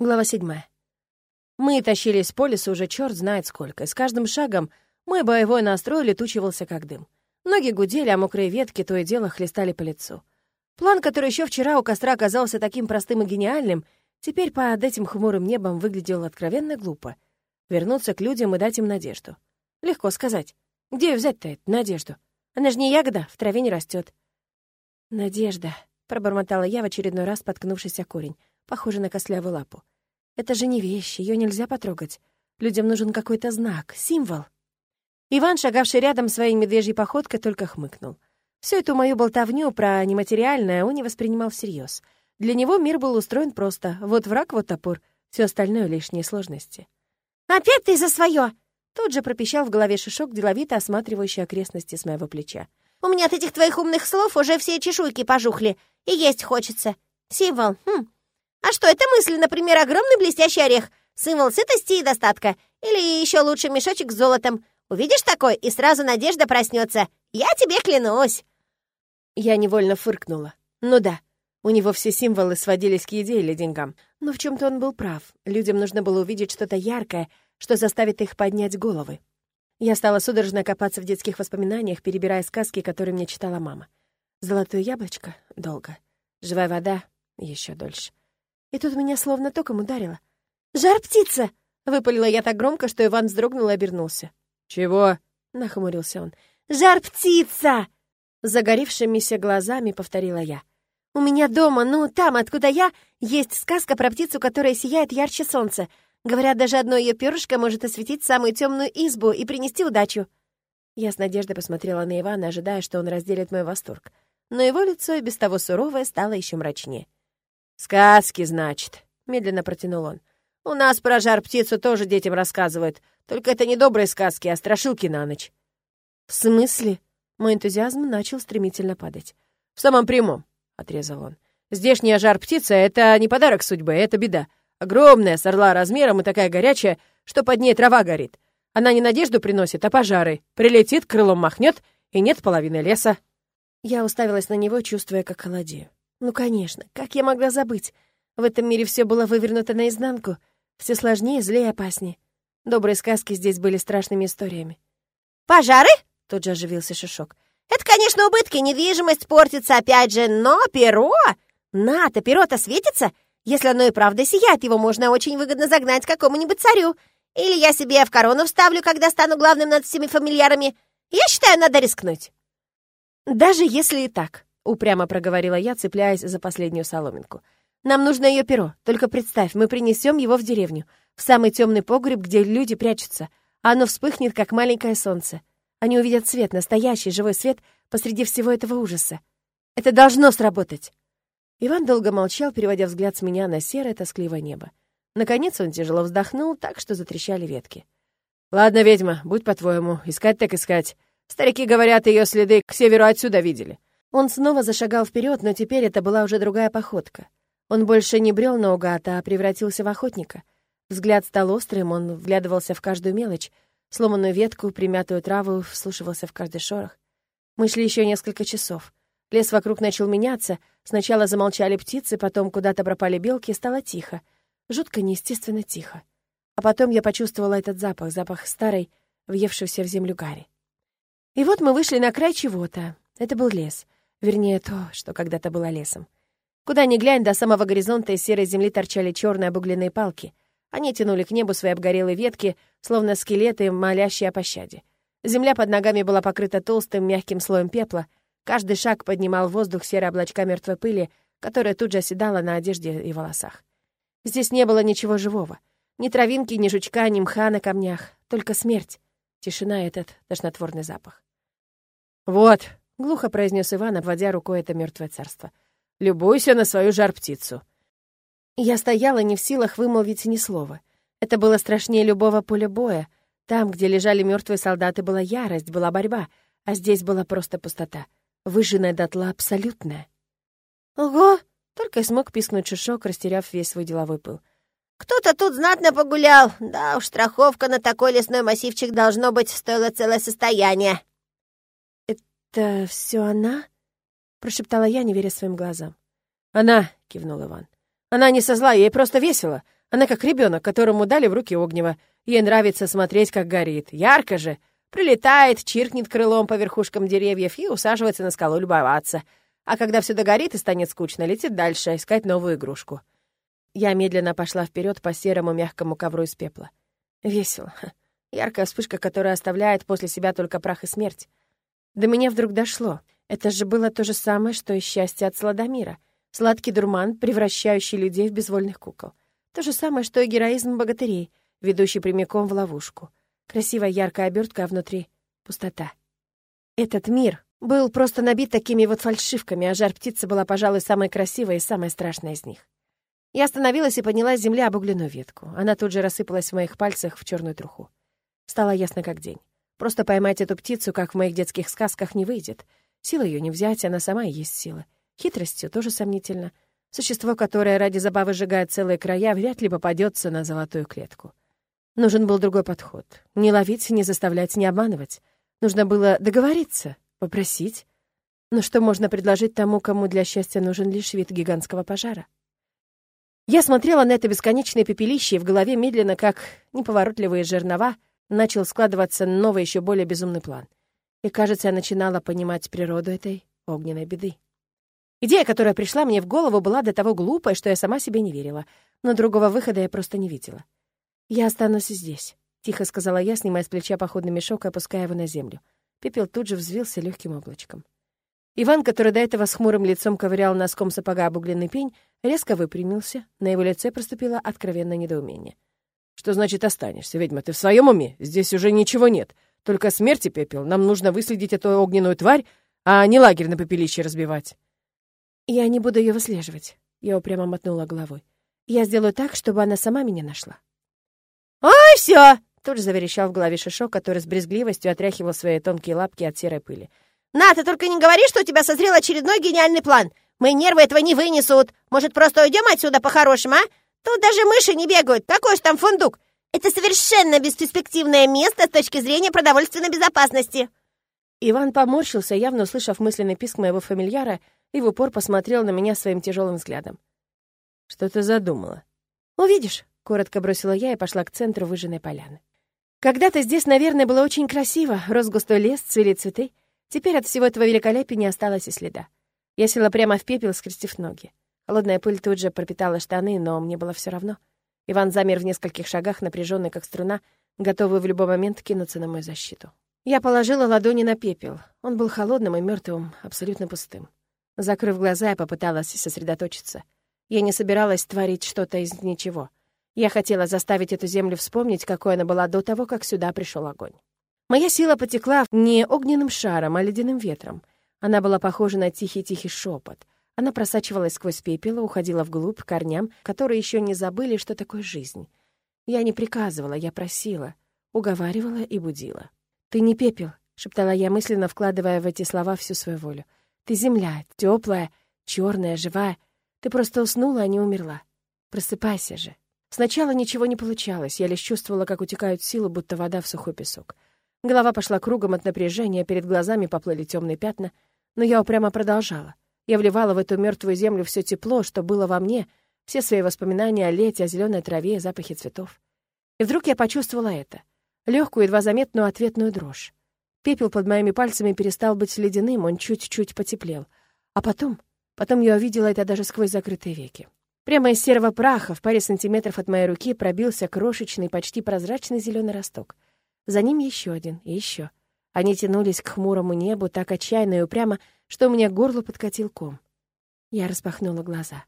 Глава седьмая. Мы тащились по лесу уже черт знает сколько, и с каждым шагом мой боевой настрой летучивался как дым. Ноги гудели, а мокрые ветки то и дело хлестали по лицу. План, который еще вчера у костра оказался таким простым и гениальным, теперь под этим хмурым небом выглядел откровенно глупо. Вернуться к людям и дать им надежду. Легко сказать. Где взять-то, эту надежду? Она же не ягода, в траве не растет. «Надежда», — пробормотала я в очередной раз, споткнувшись о корень, похожий на костлявую лапу. Это же не вещь, ее нельзя потрогать. Людям нужен какой-то знак, символ. Иван, шагавший рядом своей медвежьей походкой, только хмыкнул. Всю эту мою болтовню про нематериальное он не воспринимал всерьез. Для него мир был устроен просто. Вот враг, вот топор. Все остальное — лишние сложности. «Опять ты за свое! Тут же пропищал в голове Шишок, деловито осматривающий окрестности с моего плеча. «У меня от этих твоих умных слов уже все чешуйки пожухли, и есть хочется. Символ, хм, а что, это мысли, например, огромный блестящий орех, символ сытости и достатка. Или еще лучше мешочек с золотом. Увидишь такой, и сразу надежда проснется. Я тебе клянусь!» Я невольно фыркнула. «Ну да, у него все символы сводились к еде или деньгам. Но в чем то он был прав. Людям нужно было увидеть что-то яркое, что заставит их поднять головы. Я стала судорожно копаться в детских воспоминаниях, перебирая сказки, которые мне читала мама. «Золотое яблочко» — долго. «Живая вода» — еще дольше. И тут меня словно током ударило. «Жар-птица!» — выпалила я так громко, что Иван вздрогнул и обернулся. «Чего?» — нахмурился он. «Жар-птица!» Загоревшимися глазами повторила я. «У меня дома, ну, там, откуда я, есть сказка про птицу, которая сияет ярче солнца. Говорят, даже одно ее перышко может осветить самую темную избу и принести удачу». Я с надеждой посмотрела на Ивана, ожидая, что он разделит мой восторг. Но его лицо, и без того суровое, стало еще мрачнее. «Сказки, значит», — медленно протянул он. «У нас про жар-птицу тоже детям рассказывают. Только это не добрые сказки, а страшилки на ночь». «В смысле?» Мой энтузиазм начал стремительно падать. «В самом прямом», — отрезал он. «Здешняя жар-птица — это не подарок судьбы, это беда. Огромная, с орла размером и такая горячая, что под ней трава горит. Она не надежду приносит, а пожары. Прилетит, крылом махнет, и нет половины леса». Я уставилась на него, чувствуя, как холодею. Ну, конечно, как я могла забыть? В этом мире все было вывернуто наизнанку, все сложнее, злее и опаснее. Добрые сказки здесь были страшными историями. «Пожары?» — тут же оживился Шишок. «Это, конечно, убытки, недвижимость портится опять же, но перо... На-то, перо-то светится. Если оно и правда сияет, его можно очень выгодно загнать какому-нибудь царю. Или я себе в корону вставлю, когда стану главным над всеми фамильярами. Я считаю, надо рискнуть». «Даже если и так», — упрямо проговорила я, цепляясь за последнюю соломинку. «Нам нужно ее перо. Только представь, мы принесем его в деревню, в самый темный погреб, где люди прячутся, оно вспыхнет, как маленькое солнце. Они увидят свет, настоящий живой свет посреди всего этого ужаса. Это должно сработать!» Иван долго молчал, переводя взгляд с меня на серое тоскливое небо. Наконец он тяжело вздохнул, так что затрещали ветки. «Ладно, ведьма, будь по-твоему, искать так искать. Старики говорят, ее следы к северу отсюда видели. Он снова зашагал вперед, но теперь это была уже другая походка. Он больше не брел наугад, а превратился в охотника. Взгляд стал острым, он вглядывался в каждую мелочь, сломанную ветку, примятую траву, вслушивался в каждый шорох. Мы шли еще несколько часов. Лес вокруг начал меняться, сначала замолчали птицы, потом куда-то пропали белки, и стало тихо. Жутко неестественно тихо. А потом я почувствовала этот запах, запах старой, въевшейся в землю гари. И вот мы вышли на край чего-то. Это был лес — Вернее, то, что когда-то было лесом. Куда ни глянь, до самого горизонта из серой земли торчали черные обугленные палки. Они тянули к небу свои обгорелые ветки, словно скелеты, молящие о пощаде. Земля под ногами была покрыта толстым мягким слоем пепла. Каждый шаг поднимал в воздух серые облачка мертвой пыли, которая тут же оседала на одежде и волосах. Здесь не было ничего живого. Ни травинки, ни жучка, ни мха на камнях. Только смерть. Тишина и этот тошнотворный запах. «Вот», глухо произнес Иван, обводя рукой это мертвое царство. «Любуйся на свою жар-птицу». Я стояла не в силах вымолвить ни слова. Это было страшнее любого поля боя. Там, где лежали мертвые солдаты, была ярость, была борьба, а здесь была просто пустота, выжженная дотла абсолютная. «Ого!» — только и смог пискнуть Шишок, растеряв весь свой деловой пыл. «Кто-то тут знатно погулял. Да уж, страховка на такой лесной массивчик должно быть стоила целое состояние». «Это все она?» — прошептала я, не веря своим глазам. «Она!» — кивнул Иван. «Она не со зла, ей просто весело. Она как ребенок, которому дали в руки огнево. Ей нравится смотреть, как горит. Ярко же. Прилетает, чиркнет крылом по верхушкам деревьев и усаживается на скалу любоваться. А когда все догорит и станет скучно, летит дальше, искать новую игрушку. Я медленно пошла вперед по серому мягкому ковру из пепла. Весело. Яркая вспышка, которая оставляет после себя только прах и смерть. До меня вдруг дошло. Это же было то же самое, что и счастье от Сладомира. Сладкий дурман, превращающий людей в безвольных кукол. То же самое, что и героизм богатырей, ведущий прямиком в ловушку. Красивая яркая обертка, а внутри — пустота. Этот мир был просто набит такими вот фальшивками, а жар птицы была, пожалуй, самой красивой и самой страшной из них. Я остановилась и подняла с земли обугленную ветку. Она тут же рассыпалась в моих пальцах в черную труху. Стало ясно как день. Просто поймать эту птицу, как в моих детских сказках, не выйдет. Сила ее не взять, она сама и есть сила. Хитростью тоже сомнительно. Существо, которое ради забавы сжигает целые края, вряд ли попадется на золотую клетку. Нужен был другой подход. Не ловить, не заставлять, не обманывать. Нужно было договориться, попросить. Но что можно предложить тому, кому для счастья нужен лишь вид гигантского пожара? Я смотрела на это бесконечное пепелище, и в голове медленно, как неповоротливые жернова, начал складываться новый, еще более безумный план. И, кажется, я начинала понимать природу этой огненной беды. Идея, которая пришла мне в голову, была до того глупой, что я сама себе не верила, но другого выхода я просто не видела. «Я останусь здесь», — тихо сказала я, снимая с плеча походный мешок и опуская его на землю. Пепел тут же взвился легким облачком. Иван, который до этого с хмурым лицом ковырял носком сапога обугленный пень, резко выпрямился, на его лице проступило откровенное недоумение. «Что значит останешься, ведьма? Ты в своем уме? Здесь уже ничего нет. Только смерти пепел. Нам нужно выследить эту огненную тварь, а не лагерь на пепелище разбивать». «Я не буду ее выслеживать», — я упрямо мотнула головой. «Я сделаю так, чтобы она сама меня нашла». «Ой, все!» — тут же заверещал в голове Шишок, который с брезгливостью отряхивал свои тонкие лапки от серой пыли. «На, ты только не говори, что у тебя созрел очередной гениальный план. Мои нервы этого не вынесут. Может, просто уйдем отсюда по-хорошему, а? Тут даже мыши не бегают. Какой ж там фундук? Это совершенно бесперспективное место с точки зрения продовольственной безопасности». Иван поморщился, явно услышав мысленный писк моего фамильяра, и в упор посмотрел на меня своим тяжелым взглядом. «Что ты задумала?» «Увидишь», — коротко бросила я и пошла к центру выжженной поляны. Когда-то здесь, наверное, было очень красиво, рос густой лес, цвели цветы. Теперь от всего этого великолепия не осталось и следа. Я села прямо в пепел, скрестив ноги. Холодная пыль тут же пропитала штаны, но мне было все равно. Иван замер в нескольких шагах, напряженный как струна, готовый в любой момент кинуться на мою защиту. Я положила ладони на пепел. Он был холодным и мертвым, абсолютно пустым. Закрыв глаза, я попыталась сосредоточиться. Я не собиралась творить что-то из ничего. Я хотела заставить эту землю вспомнить, какой она была до того, как сюда пришел огонь. Моя сила потекла не огненным шаром, а ледяным ветром. Она была похожа на тихий-тихий шепот. Она просачивалась сквозь пепел уходила вглубь корням, которые еще не забыли, что такое жизнь. Я не приказывала, я просила, уговаривала и будила. «Ты не пепел», — шептала я мысленно, вкладывая в эти слова всю свою волю. «Ты земля, теплая, черная, живая. Ты просто уснула, а не умерла. Просыпайся же». Сначала ничего не получалось, я лишь чувствовала, как утекают силы, будто вода в сухой песок. Голова пошла кругом от напряжения, перед глазами поплыли темные пятна, но я упрямо продолжала. Я вливала в эту мертвую землю все тепло, что было во мне, все свои воспоминания о лете, о зеленой траве, запахе цветов. И вдруг я почувствовала это. Легкую, едва заметную ответную дрожь. Пепел под моими пальцами перестал быть ледяным, он чуть-чуть потеплел. А потом, потом я увидела это даже сквозь закрытые веки. Прямо из серого праха в паре сантиметров от моей руки пробился крошечный, почти прозрачный зеленый росток — за ним еще один и еще. Они тянулись к хмурому небу так отчаянно и упрямо, что у меня горло подкатил ком. Я распахнула глаза.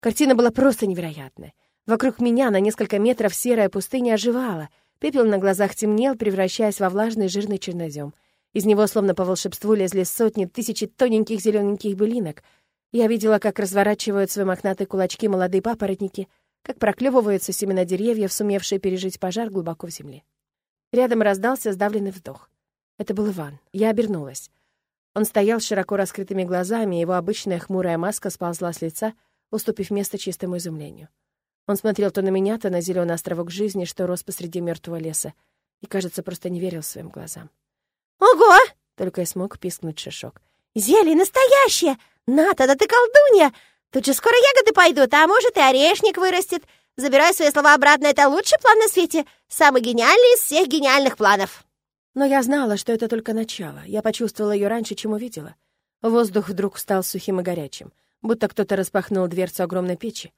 Картина была просто невероятная. Вокруг меня на несколько метров серая пустыня оживала. Пепел на глазах темнел, превращаясь во влажный жирный чернозем. Из него, словно по волшебству, лезли сотни, тысячи тоненьких зелененьких былинок. Я видела, как разворачивают свои мохнатые кулачки молодые папоротники, как проклевываются семена деревьев, сумевшие пережить пожар глубоко в земле. Рядом раздался сдавленный вздох. Это был Иван. Я обернулась. Он стоял с широко раскрытыми глазами, его обычная хмурая маска сползла с лица, уступив место чистому изумлению. Он смотрел то на меня, то на зеленый островок жизни, что рос посреди мертвого леса, и, кажется, просто не верил своим глазам. «Ого!» — только и смог пискнуть Шишок. «Зелье настоящее! Ната, да ты колдунья! Тут же скоро ягоды пойдут, а может, и орешник вырастет. Забирай свои слова обратно, это лучший план на свете. Самый гениальный из всех гениальных планов. Но я знала, что это только начало. Я почувствовала ее раньше, чем увидела. Воздух вдруг стал сухим и горячим, будто кто-то распахнул дверцу огромной печи.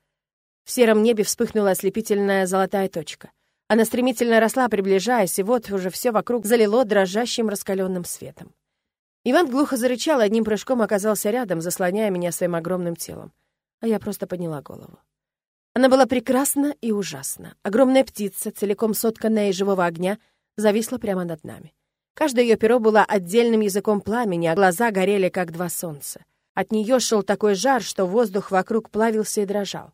В сером небе вспыхнула ослепительная золотая точка. Она стремительно росла, приближаясь, и вот уже все вокруг залило дрожащим раскаленным светом. Иван глухо зарычал, одним прыжком оказался рядом, заслоняя меня своим огромным телом. А я просто подняла голову. Она была прекрасна и ужасна. Огромная птица, целиком сотканная из живого огня, зависла прямо над нами. Каждое ее перо было отдельным языком пламени, а глаза горели, как два солнца. От нее шел такой жар, что воздух вокруг плавился и дрожал.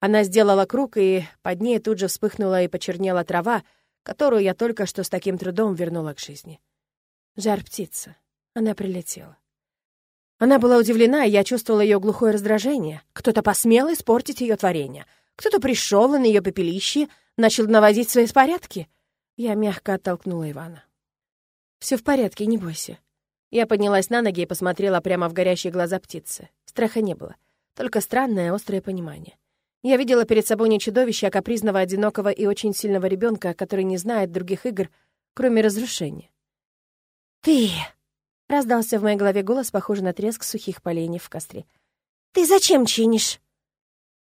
Она сделала круг, и под ней тут же вспыхнула и почернела трава, которую я только что с таким трудом вернула к жизни. Жар птица. Она прилетела. Она была удивлена, и я чувствовала ее глухое раздражение. Кто-то посмел испортить ее творение — кто-то пришел на ее пепелище, начал наводить свои порядки. Я мягко оттолкнула Ивана. Все в порядке, не бойся. Я поднялась на ноги и посмотрела прямо в горящие глаза птицы. Страха не было, только странное острое понимание. Я видела перед собой не чудовище, а капризного, одинокого и очень сильного ребенка, который не знает других игр, кроме разрушения. «Ты!» — раздался в моей голове голос, похожий на треск сухих поленьев в костре. «Ты зачем чинишь?»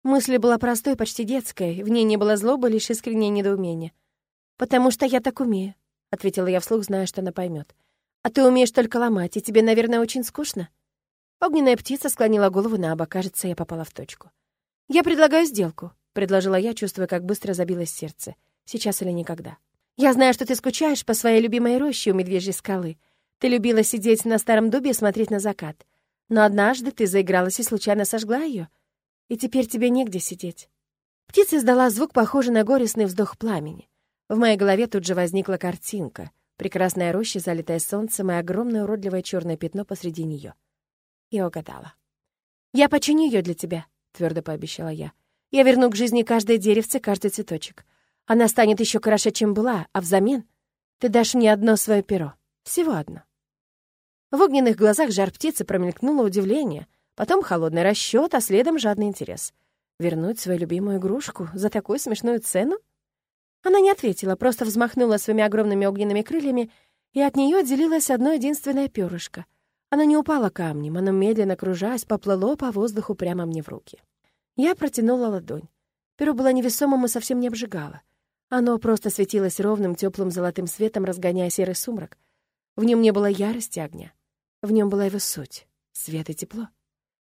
Мысль была простой, почти детской, в ней не было злобы, лишь искреннее недоумение. «Потому что я так умею», — ответила я вслух, зная, что она поймет. «А ты умеешь только ломать, и тебе, наверное, очень скучно?» Огненная птица склонила голову на бок, кажется, я попала в точку. «Я предлагаю сделку», — предложила я, чувствуя, как быстро забилось сердце. «Сейчас или никогда». «Я знаю, что ты скучаешь по своей любимой роще у Медвежьей скалы. Ты любила сидеть на старом дубе и смотреть на закат. Но однажды ты заигралась и случайно сожгла ее и теперь тебе негде сидеть». Птица издала звук, похожий на горестный вздох пламени. В моей голове тут же возникла картинка. Прекрасная роща, залитая солнцем, и огромное уродливое черное пятно посреди нее. Я угадала. «Я починю ее для тебя», — твердо пообещала я. «Я верну к жизни каждое деревце, каждый цветочек. Она станет еще краше, чем была, а взамен ты дашь мне одно свое перо. Всего одно». В огненных глазах жар птицы промелькнуло удивление — Потом холодный расчет, а следом жадный интерес. Вернуть свою любимую игрушку за такую смешную цену? Она не ответила, просто взмахнула своими огромными огненными крыльями, и от нее отделилось одно единственное перышко. Оно не упало камнем, оно, медленно кружась, поплыло по воздуху прямо мне в руки. Я протянула ладонь. Перо было невесомым и совсем не обжигало. Оно просто светилось ровным, теплым золотым светом, разгоняя серый сумрак. В нем не было ярости огня. В нем была его суть — свет и тепло.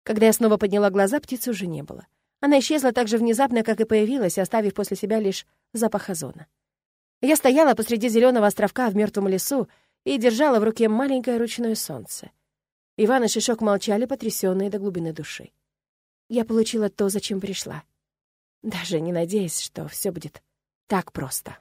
Когда я снова подняла глаза, птицы уже не было. Она исчезла так же внезапно, как и появилась, оставив после себя лишь запах озона. Я стояла посреди зеленого островка в мертвом лесу и держала в руке маленькое ручное солнце. Иван и Шишок молчали, потрясенные до глубины души. Я получила то, зачем пришла. Даже не надеясь, что все будет так просто.